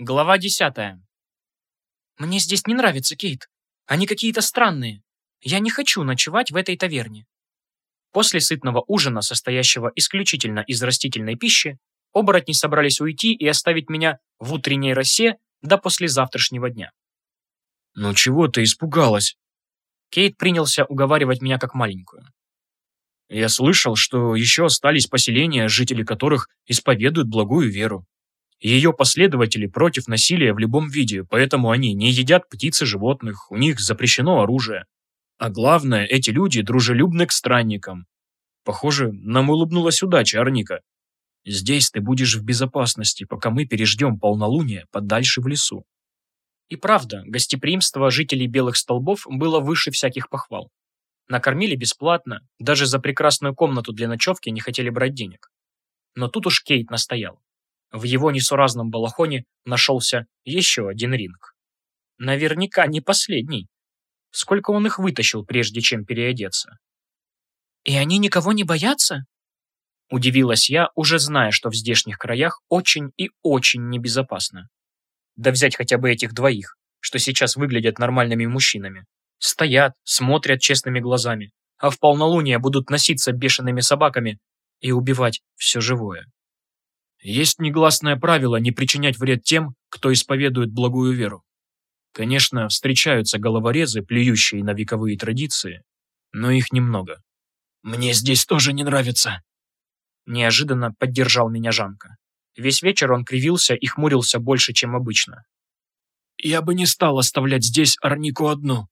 Глава десятая. «Мне здесь не нравится, Кейт. Они какие-то странные. Я не хочу ночевать в этой таверне». После сытного ужина, состоящего исключительно из растительной пищи, оборотни собрались уйти и оставить меня в утренней росе до послезавтрашнего дня. «Ну чего ты испугалась?» Кейт принялся уговаривать меня как маленькую. «Я слышал, что еще остались поселения, жители которых исповедуют благую веру. Ее последователи против насилия в любом виде, поэтому они не едят птиц и животных, у них запрещено оружие. А главное, эти люди дружелюбны к странникам. Похоже, нам улыбнулась удача, Арника. Здесь ты будешь в безопасности, пока мы переждем полнолуние подальше в лесу. И правда, гостеприимство жителей Белых Столбов было выше всяких похвал. Накормили бесплатно, даже за прекрасную комнату для ночевки не хотели брать денег. Но тут уж Кейт настоял. В его несуразном балахоне нашелся еще один ринг. Наверняка не последний. Сколько он их вытащил, прежде чем переодеться? «И они никого не боятся?» Удивилась я, уже зная, что в здешних краях очень и очень небезопасно. Да взять хотя бы этих двоих, что сейчас выглядят нормальными мужчинами. Стоят, смотрят честными глазами, а в полнолуние будут носиться бешеными собаками и убивать все живое. Есть негласное правило не причинять вред тем, кто исповедует благую веру. Конечно, встречаются головорезы, плюющие на вековые традиции, но их немного. «Мне здесь тоже не нравится», – неожиданно поддержал меня Жанка. Весь вечер он кривился и хмурился больше, чем обычно. «Я бы не стал оставлять здесь Арнику одну».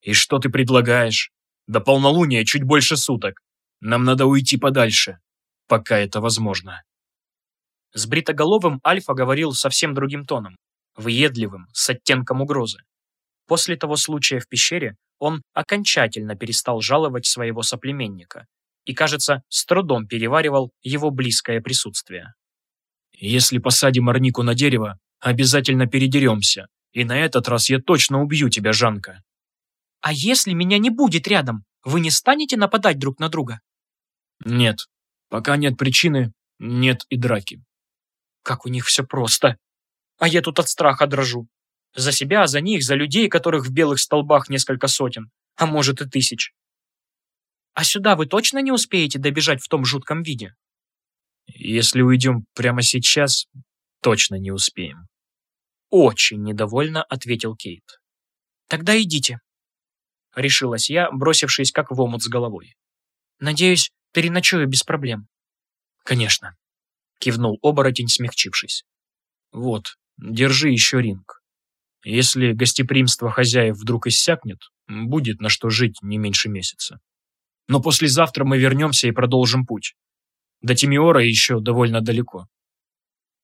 «И что ты предлагаешь? До полнолуния чуть больше суток. Нам надо уйти подальше, пока это возможно». С бритоголовым Альфа говорил совсем другим тоном, въедливым, с оттенком угрозы. После того случая в пещере он окончательно перестал жаловать своего соплеменника и, кажется, с трудом переваривал его близкое присутствие. «Если посадим Арнику на дерево, обязательно передеремся, и на этот раз я точно убью тебя, Жанка». «А если меня не будет рядом, вы не станете нападать друг на друга?» «Нет. Пока нет причины, нет и драки». Как у них все просто. А я тут от страха дрожу. За себя, за них, за людей, которых в белых столбах несколько сотен, а может и тысяч. А сюда вы точно не успеете добежать в том жутком виде? Если уйдем прямо сейчас, точно не успеем. Очень недовольно ответил Кейт. Тогда идите. Решилась я, бросившись как в омут с головой. Надеюсь, переночую без проблем. Конечно кивнул оборотень, смягчившись. Вот, держи еще ринг. Если гостеприимство хозяев вдруг иссякнет, будет на что жить не меньше месяца. Но послезавтра мы вернемся и продолжим путь. До Тимиора еще довольно далеко.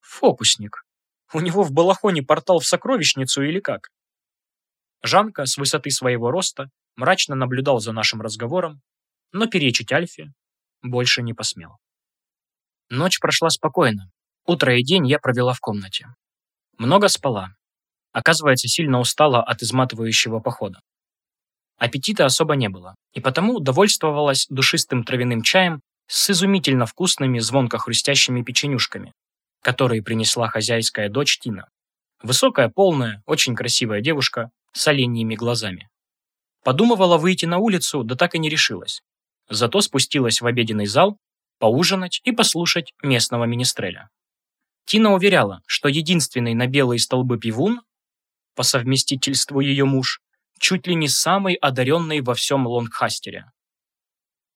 Фокусник. У него в балахоне портал в сокровищницу или как? Жанка с высоты своего роста мрачно наблюдал за нашим разговором, но перечить Альфе больше не посмел. Ночь прошла спокойно. Утро и день я провела в комнате. Много спала. Оказывается, сильно устала от изматывающего похода. Аппетита особо не было, и потому довольствовалась душистым травяным чаем с изумительно вкусными звонко-хрустящими печенюшками, которые принесла хозяйская дочь Тина. Высокая, полная, очень красивая девушка с оленьими глазами. Подумывала выйти на улицу, да так и не решилась. Зато спустилась в обеденный зал поужинать и послушать местного министреля. Тина уверяла, что единственный на белые столбы пивун, по совместительству ее муж, чуть ли не самый одаренный во всем Лонгхастере.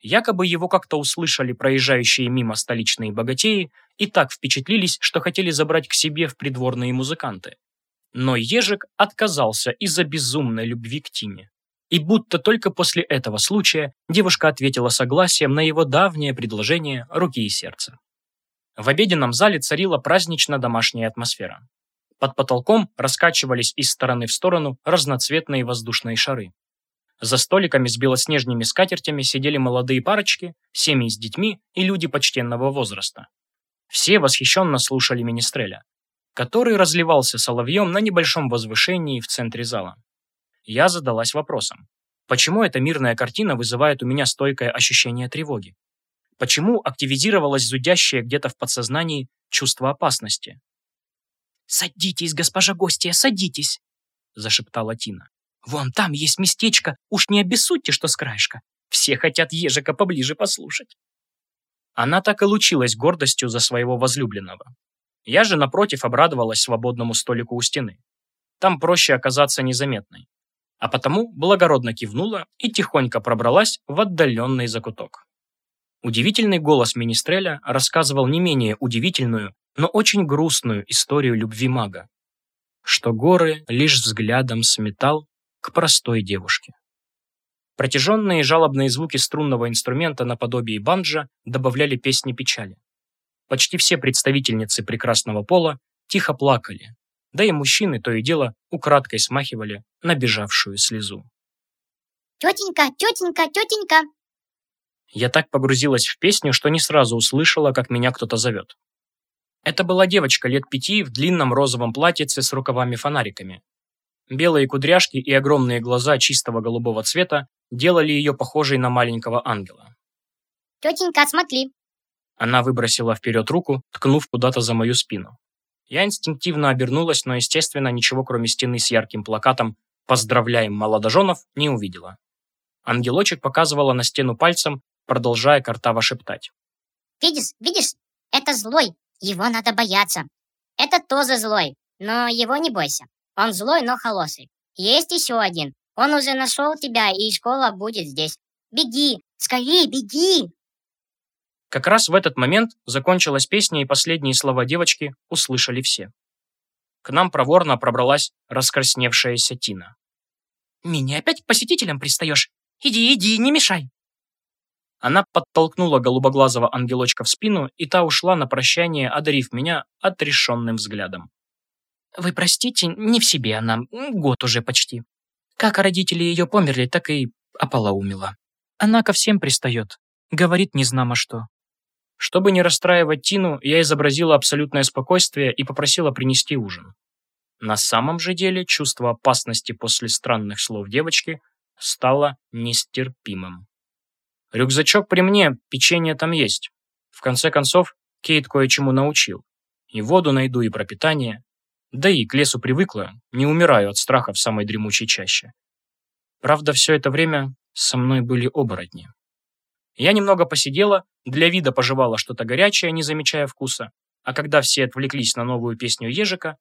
Якобы его как-то услышали проезжающие мимо столичные богатеи и так впечатлились, что хотели забрать к себе в придворные музыканты. Но Ежик отказался из-за безумной любви к Тине. И будто только после этого случая девушка ответила согласием на его давнее предложение руки и сердца. В обеденном зале царила празднично-домашняя атмосфера. Под потолком раскачивались из стороны в сторону разноцветные воздушные шары. За столиками с белоснежными скатертями сидели молодые парочки, семьи с детьми и люди почтенного возраста. Все восхищенно слушали Министреля, который разливался соловьем на небольшом возвышении в центре зала я задалась вопросом. Почему эта мирная картина вызывает у меня стойкое ощущение тревоги? Почему активизировалось зудящее где-то в подсознании чувство опасности? «Садитесь, госпожа гостья, садитесь!» — зашептала Тина. «Вон там есть местечко, уж не обессудьте, что с краешка. Все хотят ежика поближе послушать». Она так и лучилась гордостью за своего возлюбленного. Я же, напротив, обрадовалась свободному столику у стены. Там проще оказаться незаметной. А потому благородно кивнула и тихонько пробралась в отдаленный закуток. Удивительный голос Министреля рассказывал не менее удивительную, но очень грустную историю любви мага, что горы лишь взглядом сметал к простой девушке. Протяженные жалобные звуки струнного инструмента наподобие банджа добавляли песни печали. Почти все представительницы прекрасного пола тихо плакали, да и мужчины то и дело украдкой смахивали набежавшую слезу. «Тетенька, тетенька, тетенька!» Я так погрузилась в песню, что не сразу услышала, как меня кто-то зовет. Это была девочка лет пяти в длинном розовом платьице с рукавами-фонариками. Белые кудряшки и огромные глаза чистого голубого цвета делали ее похожей на маленького ангела. «Тетенька, смотри!» Она выбросила вперед руку, ткнув куда-то за мою спину. Я инстинктивно обернулась, но, естественно, ничего кроме стены с ярким плакатом «Поздравляем молодоженов» не увидела. Ангелочек показывала на стену пальцем, продолжая картаво шептать. «Видишь, видишь, это злой, его надо бояться. Это тоже злой, но его не бойся. Он злой, но холосый. Есть еще один. Он уже нашел тебя, и школа будет здесь. Беги, скорее беги!» Как раз в этот момент закончилась песня, и последние слова девочки услышали все. К нам проворно пробралась раскрасневшаяся Тина. «Меня опять к посетителям пристаешь? Иди, иди, не мешай!» Она подтолкнула голубоглазого ангелочка в спину, и та ушла на прощание, одарив меня отрешенным взглядом. «Вы простите, не в себе она, год уже почти. Как родители ее померли, так и ополоумела. Она ко всем пристает, говорит незнамо что. Чтобы не расстраивать Тину, я изобразила абсолютное спокойствие и попросила принести ужин. На самом же деле чувство опасности после странных слов девочки стало нестерпимым. Рюкзачок при мне, печенье там есть. В конце концов, Кейт кое-чему научил. И воду найду, и пропитание. Да и к лесу привыкла, не умираю от страха в самой дремучей чаще. Правда, все это время со мной были оборотни. Я немного посидела, для вида пожевала что-то горячее, не замечая вкуса, а когда все отвлеклись на новую песню ежика,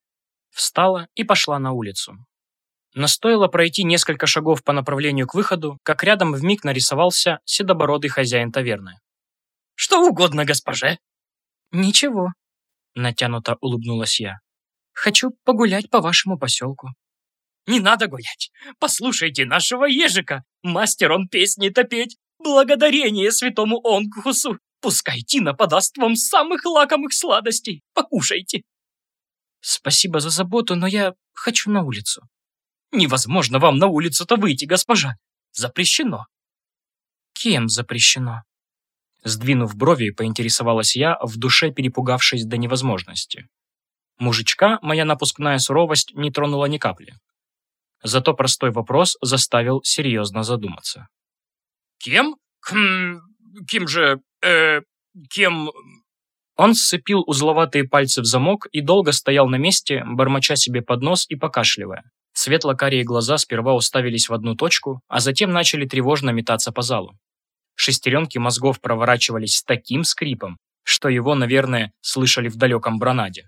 встала и пошла на улицу. Но стоило пройти несколько шагов по направлению к выходу, как рядом вмиг нарисовался седобородый хозяин таверны. «Что угодно, госпоже!» «Ничего», — натянуто улыбнулась я. «Хочу погулять по вашему поселку». «Не надо гулять! Послушайте нашего ежика! Мастер он песни-то петь! Благодарение святому Онгхусу! Пускай Тина подаст вам самых лакомых сладостей! Покушайте!» «Спасибо за заботу, но я хочу на улицу», Невозможно вам на улицу-то выйти, госпожа. Запрещено. Кем запрещено? Сдвинув брови, поинтересовалась я, в душе перепугавшись до невозможности. Мужичка моя напускная суровость не тронула ни капли. Зато простой вопрос заставил серьезно задуматься. «Кем? Хм, кем же... э... кем...» Он сцепил узловатые пальцы в замок и долго стоял на месте, бормоча себе под нос и покашливая. Светло-карие глаза сперва уставились в одну точку, а затем начали тревожно метаться по залу. Шестеренки мозгов проворачивались с таким скрипом, что его, наверное, слышали в далеком Бронаде.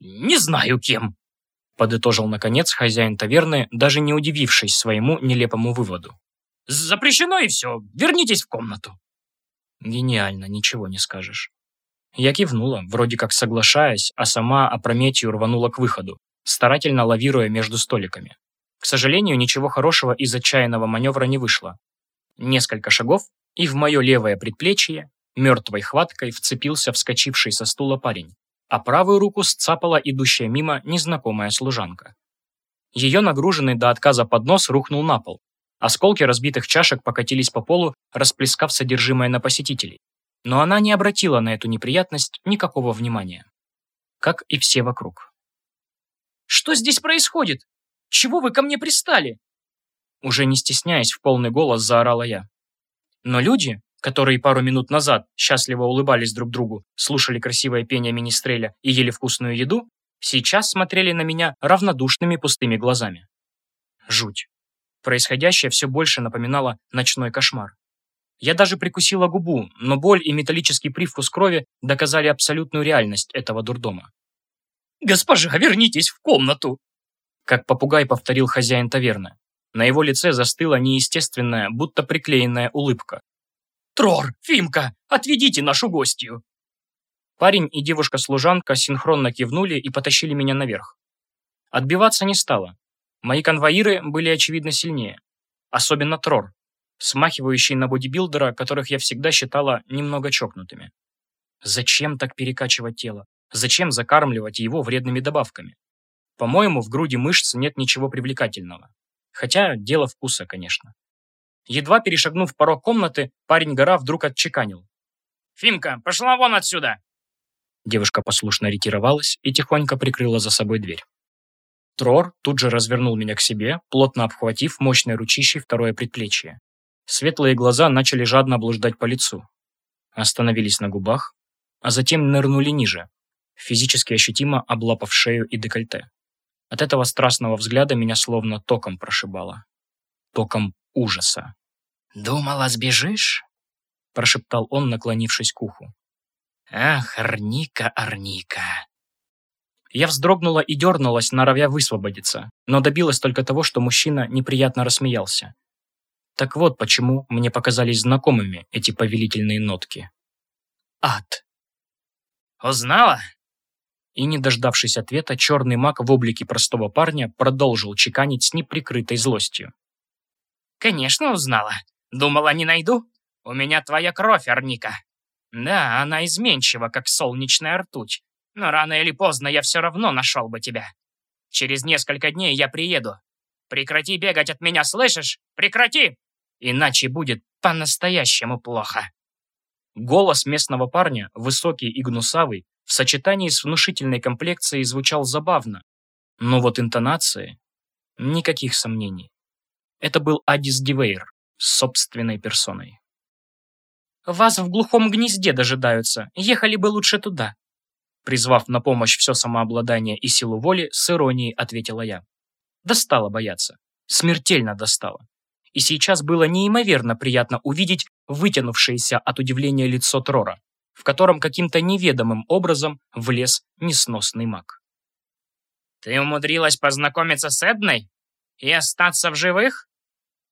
«Не знаю кем», — подытожил, наконец, хозяин таверны, даже не удивившись своему нелепому выводу. «Запрещено и все. Вернитесь в комнату». Гениально, ничего не скажешь. Я кивнула, вроде как соглашаясь, а сама опрометью рванула к выходу, старательно лавируя между столиками. К сожалению, ничего хорошего из отчаянного маневра не вышло. Несколько шагов, и в мое левое предплечье мертвой хваткой вцепился вскочивший со стула парень, а правую руку сцапала идущая мимо незнакомая служанка. Ее нагруженный до отказа поднос рухнул на пол. Осколки разбитых чашек покатились по полу, расплескав содержимое на посетителей. Но она не обратила на эту неприятность никакого внимания. Как и все вокруг. Что здесь происходит? Чего вы ко мне пристали?» Уже не стесняясь, в полный голос заорала я. Но люди, которые пару минут назад счастливо улыбались друг другу, слушали красивое пение министреля и ели вкусную еду, сейчас смотрели на меня равнодушными пустыми глазами. Жуть. Происходящее все больше напоминало ночной кошмар. Я даже прикусила губу, но боль и металлический привкус крови доказали абсолютную реальность этого дурдома. «Госпожа, вернитесь в комнату!» Как попугай повторил хозяин таверны. На его лице застыла неестественная, будто приклеенная улыбка. «Трор, Фимка, отведите нашу гостью!» Парень и девушка-служанка синхронно кивнули и потащили меня наверх. Отбиваться не стало. Мои конвоиры были очевидно сильнее. Особенно Трор, смахивающий на бодибилдера, которых я всегда считала немного чокнутыми. Зачем так перекачивать тело? Зачем закармливать его вредными добавками? По-моему, в груди мышц нет ничего привлекательного. Хотя дело вкуса, конечно. Едва перешагнув порог комнаты, парень-гора вдруг отчеканил. «Фимка, пошла вон отсюда!» Девушка послушно ретировалась и тихонько прикрыла за собой дверь. Трор тут же развернул меня к себе, плотно обхватив мощной ручищей второе предплечье. Светлые глаза начали жадно блуждать по лицу. Остановились на губах, а затем нырнули ниже, физически ощутимо облапав шею и декольте. От этого страстного взгляда меня словно током прошибало. Током ужаса. «Думала, сбежишь?» – прошептал он, наклонившись к уху. «Ах, Арника, Арника!» Я вздрогнула и дернулась, норовя высвободиться, но добилась только того, что мужчина неприятно рассмеялся. Так вот почему мне показались знакомыми эти повелительные нотки. Ад. «Узнала?» И, не дождавшись ответа, черный маг в облике простого парня продолжил чеканить с неприкрытой злостью. «Конечно узнала. Думала, не найду? У меня твоя кровь, Арника. Да, она изменчива, как солнечная ртуть. Но рано или поздно я все равно нашел бы тебя. Через несколько дней я приеду. Прекрати бегать от меня, слышишь? Прекрати! Иначе будет по-настоящему плохо. Голос местного парня, высокий и гнусавый, в сочетании с внушительной комплекцией звучал забавно. Но вот интонации... Никаких сомнений. Это был Адис Дивейр собственной персоной. «Вас в глухом гнезде дожидаются. Ехали бы лучше туда». Призвав на помощь все самообладание и силу воли, с иронией ответила я. Достало бояться. Смертельно достало. И сейчас было неимоверно приятно увидеть вытянувшееся от удивления лицо Трора, в котором каким-то неведомым образом влез несносный маг. «Ты умудрилась познакомиться с Эдной? И остаться в живых?»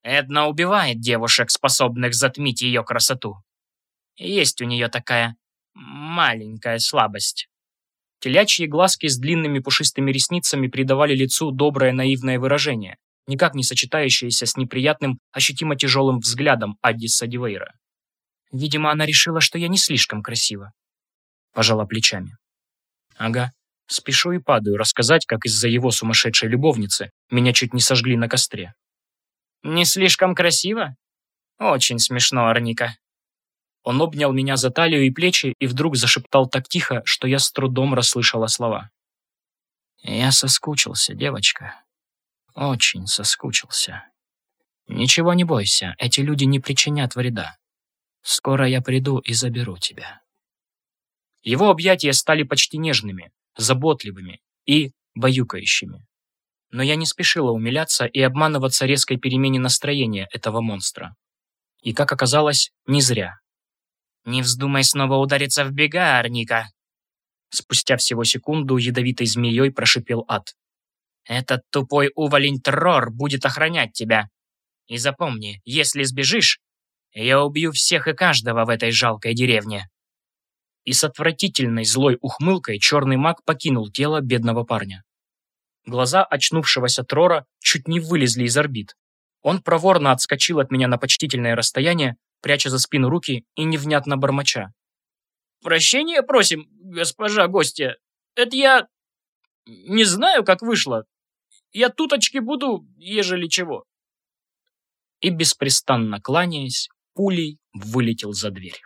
Эдна убивает девушек, способных затмить ее красоту. Есть у нее такая маленькая слабость. Телячьи глазки с длинными пушистыми ресницами придавали лицу доброе наивное выражение, никак не сочетающееся с неприятным, ощутимо тяжелым взглядом Аддиса Дивейра. Видимо, она решила, что я не слишком красива. Пожала плечами. Ага, спешу и падаю рассказать, как из-за его сумасшедшей любовницы меня чуть не сожгли на костре. Не слишком красиво? Очень смешно, Арника. Он обнял меня за талию и плечи и вдруг зашептал так тихо, что я с трудом расслышала слова. «Я соскучился, девочка. Очень соскучился. Ничего не бойся, эти люди не причинят вреда. Скоро я приду и заберу тебя». Его объятия стали почти нежными, заботливыми и баюкающими. Но я не спешила умиляться и обманываться резкой перемене настроения этого монстра. И, как оказалось, не зря. «Не вздумай снова удариться в бега, Арника!» Спустя всего секунду ядовитой змеей прошипел ад. «Этот тупой уволень Трор будет охранять тебя. И запомни, если сбежишь, я убью всех и каждого в этой жалкой деревне». И с отвратительной злой ухмылкой черный маг покинул тело бедного парня. Глаза очнувшегося Трора чуть не вылезли из орбит. Он проворно отскочил от меня на почтительное расстояние, пряча за спину руки и невнятно бормоча. «Прощения просим, госпожа гостья. Это я... не знаю, как вышло. Я туточки буду, ежели чего». И беспрестанно кланяясь, пулей вылетел за дверь.